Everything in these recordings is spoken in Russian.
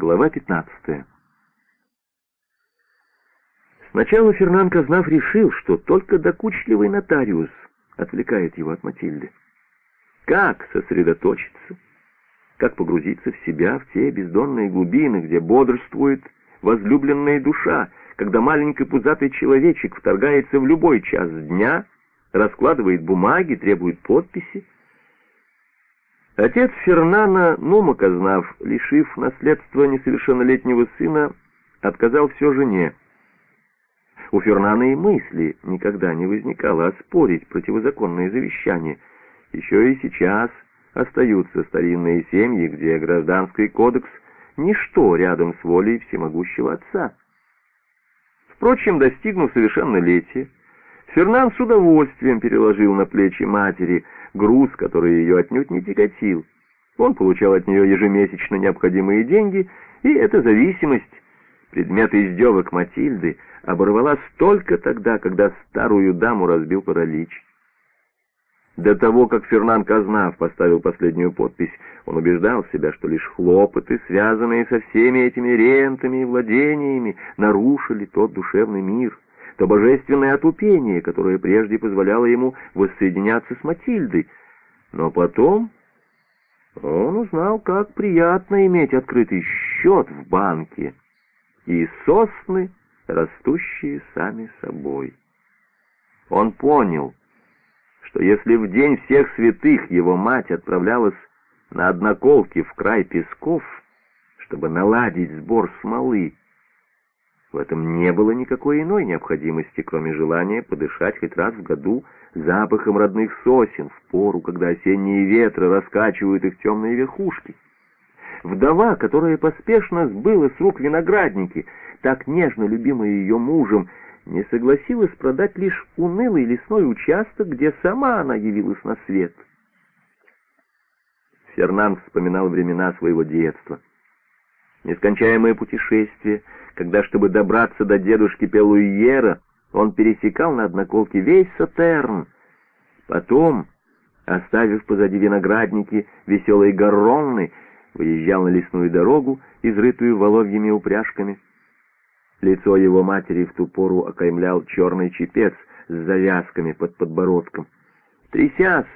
Глава 15. Сначала Фернан Казнав решил, что только докучливый нотариус отвлекает его от Матильды. Как сосредоточиться? Как погрузиться в себя, в те бездонные глубины, где бодрствует возлюбленная душа, когда маленький пузатый человечек вторгается в любой час дня, раскладывает бумаги, требует подписи, Отец Фернана, Нума Казнав, лишив наследства несовершеннолетнего сына, отказал все жене. У Фернана и мысли никогда не возникало оспорить противозаконное завещание. Еще и сейчас остаются старинные семьи, где гражданский кодекс — ничто рядом с волей всемогущего отца. Впрочем, достигнув совершеннолетия, Фернан с удовольствием переложил на плечи матери — груз, который ее отнюдь не тяготил. Он получал от нее ежемесячно необходимые деньги, и эта зависимость, предмет издевок Матильды, оборвалась только тогда, когда старую даму разбил паралич. До того, как Фернан Казнав поставил последнюю подпись, он убеждал себя, что лишь хлопоты, связанные со всеми этими рентами и владениями, нарушили тот душевный мир — то божественное отупение, которое прежде позволяло ему воссоединяться с Матильдой. Но потом он узнал, как приятно иметь открытый счет в банке и сосны, растущие сами собой. Он понял, что если в день всех святых его мать отправлялась на одноколки в край песков, чтобы наладить сбор смолы, в этом не было никакой иной необходимости, кроме желания подышать хоть раз в году запахом родных сосен, в пору, когда осенние ветры раскачивают их темные верхушки. Вдова, которая поспешно сбыла с рук виноградники, так нежно любимая ее мужем, не согласилась продать лишь унылый лесной участок, где сама она явилась на свет. Фернан вспоминал времена своего детства. Нескончаемое путешествие — когда, чтобы добраться до дедушки Пелуйера, он пересекал на одноколке весь Сатерн. Потом, оставив позади виноградники веселые горронны, выезжал на лесную дорогу, изрытую воловьими упряжками. Лицо его матери в ту пору окаймлял черный чепец с завязками под подбородком. Трясясь,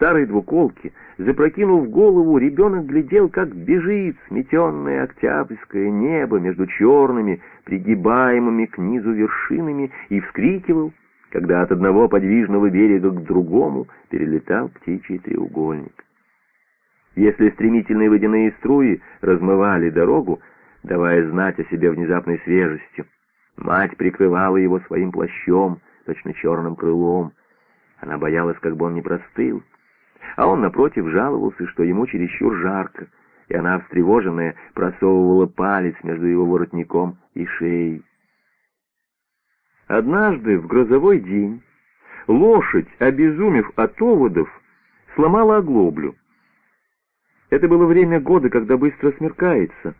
старой двуколке, запрокинув голову, ребенок глядел, как бежит сметенное октябрьское небо между черными, пригибаемыми к низу вершинами, и вскрикивал, когда от одного подвижного берега к другому перелетал птичий треугольник. Если стремительные водяные струи размывали дорогу, давая знать о себе внезапной свежестью, мать прикрывала его своим плащом, точно черным крылом. Она боялась, как бы он не простыл, а он, напротив, жаловался, что ему чересчур жарко, и она, встревоженная, просовывала палец между его воротником и шеей. Однажды, в грозовой день, лошадь, обезумев от оводов, сломала оглоблю. Это было время года, когда быстро смеркается.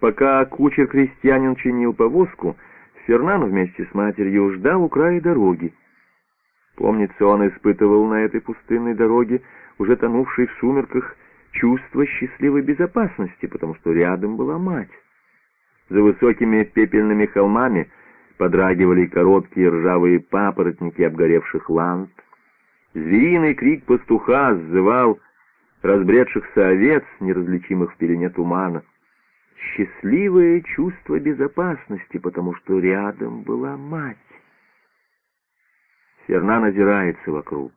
Пока кучер-крестьянин чинил повозку, Фернан вместе с матерью ждал у края дороги. Помнится, он испытывал на этой пустынной дороге, уже тонувшей в сумерках, чувство счастливой безопасности, потому что рядом была мать. За высокими пепельными холмами подрагивали короткие ржавые папоротники обгоревших ланд. Звериный крик пастуха сзывал разбредшихся овец, неразличимых в пелене тумана. Счастливое чувство безопасности, потому что рядом была мать. Фернан озирается вокруг.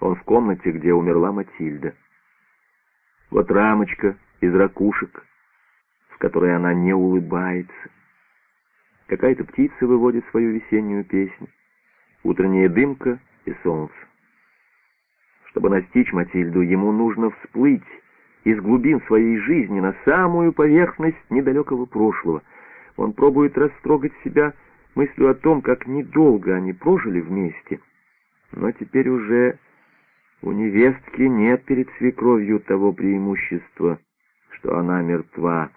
Он в комнате, где умерла Матильда. Вот рамочка из ракушек, в которой она не улыбается. Какая-то птица выводит свою весеннюю песню. Утренняя дымка и солнце. Чтобы настичь Матильду, ему нужно всплыть из глубин своей жизни на самую поверхность недалекого прошлого. Он пробует растрогать себя мыслью о том, как недолго они прожили вместе. Но теперь уже у невестки нет перед свекровью того преимущества, что она мертва.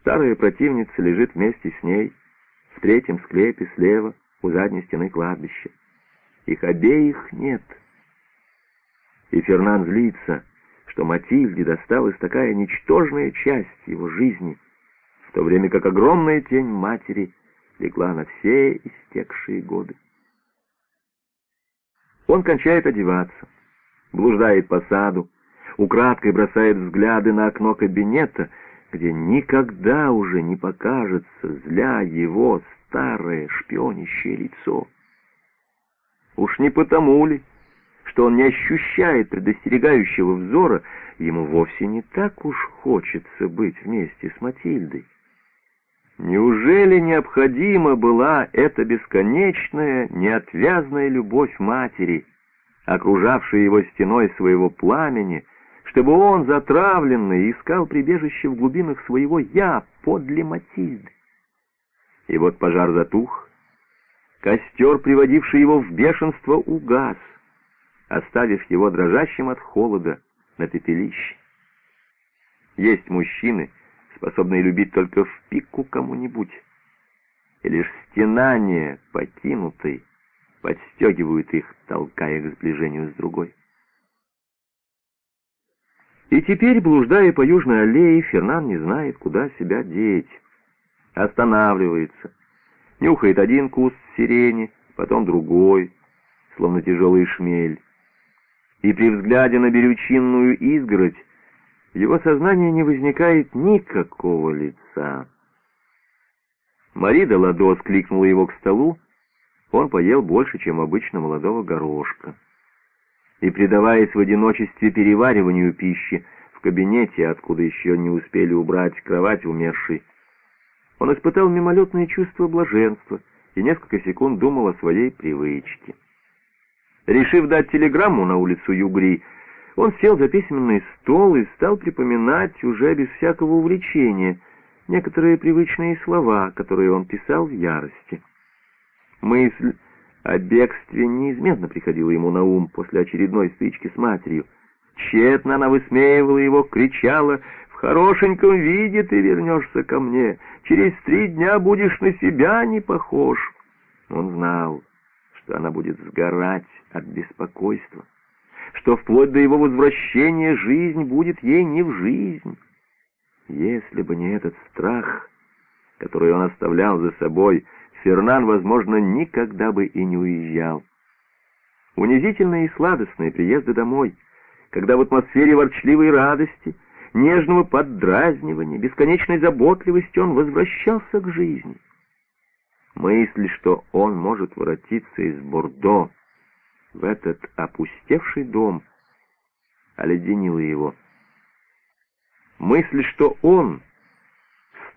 Старая противница лежит вместе с ней в третьем склепе слева у задней стены кладбища. Их обеих нет. И Фернан злится, что Матильде досталась такая ничтожная часть его жизни, в то время как огромная тень матери легла на все истекшие годы. Он кончает одеваться, блуждает по саду, украдкой бросает взгляды на окно кабинета, где никогда уже не покажется зля его старое шпионящее лицо. Уж не потому ли, что он не ощущает предостерегающего взора, ему вовсе не так уж хочется быть вместе с Матильдой. Неужели необходима была эта бесконечная, неотвязная любовь матери, окружавшая его стеной своего пламени, чтобы он, затравленный, искал прибежище в глубинах своего «я» подле Матильды? И вот пожар затух, костер, приводивший его в бешенство, угас, оставив его дрожащим от холода на пепелище. Есть мужчины, способные любить только в пику кому-нибудь, и лишь стенания покинутой подстегивают их, толкая к сближению с другой. И теперь, блуждая по южной аллее, Фернан не знает, куда себя деть. Останавливается, нюхает один куст сирени, потом другой, словно тяжелый шмель. И при взгляде на берючинную изгородь в его сознании не возникает никакого лица. Мари де Ладо скликнула его к столу, он поел больше, чем обычно молодого горошка. И, предаваясь в одиночестве перевариванию пищи в кабинете, откуда еще не успели убрать кровать умершей, он испытал мимолетное чувство блаженства и несколько секунд думал о своей привычке. Решив дать телеграмму на улицу Югри, он сел за письменный стол и стал припоминать уже без всякого увлечения некоторые привычные слова, которые он писал в ярости. Мысль о бегстве неизменно приходила ему на ум после очередной стычки с матерью. Тщетно она высмеивала его, кричала «В хорошеньком виде ты вернешься ко мне, через три дня будешь на себя не похож». Он знал, что она будет сгорать от беспокойства что вплоть до его возвращения жизнь будет ей не в жизнь. Если бы не этот страх, который он оставлял за собой, Фернан, возможно, никогда бы и не уезжал. Унизительные и сладостные приезды домой, когда в атмосфере ворчливой радости, нежного поддразнивания, бесконечной заботливости он возвращался к жизни. Мысль, что он может воротиться из Бордо, в этот опустевший дом оледенила его. Мысль, что он,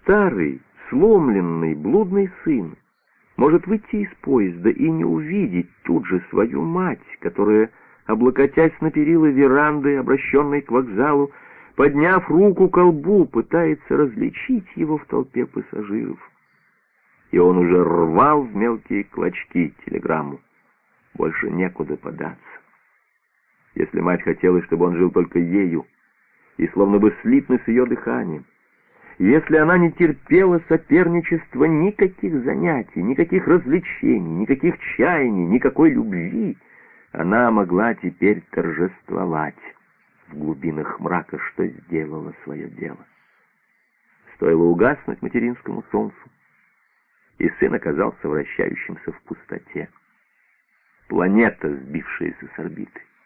старый, сломленный, блудный сын, может выйти из поезда и не увидеть тут же свою мать, которая, облокотясь на перила веранды, обращенной к вокзалу, подняв руку к колбу, пытается различить его в толпе пассажиров. И он уже рвал в мелкие клочки телеграмму больше некуда податься. Если мать хотела, чтобы он жил только ею, и словно бы слитно с ее дыханием, если она не терпела соперничества никаких занятий, никаких развлечений, никаких чаяний, никакой любви, она могла теперь торжествовать в глубинах мрака, что сделала свое дело. Стоило угаснуть материнскому солнцу, и сын оказался вращающимся в пустоте планета, сбившаяся с орбиты.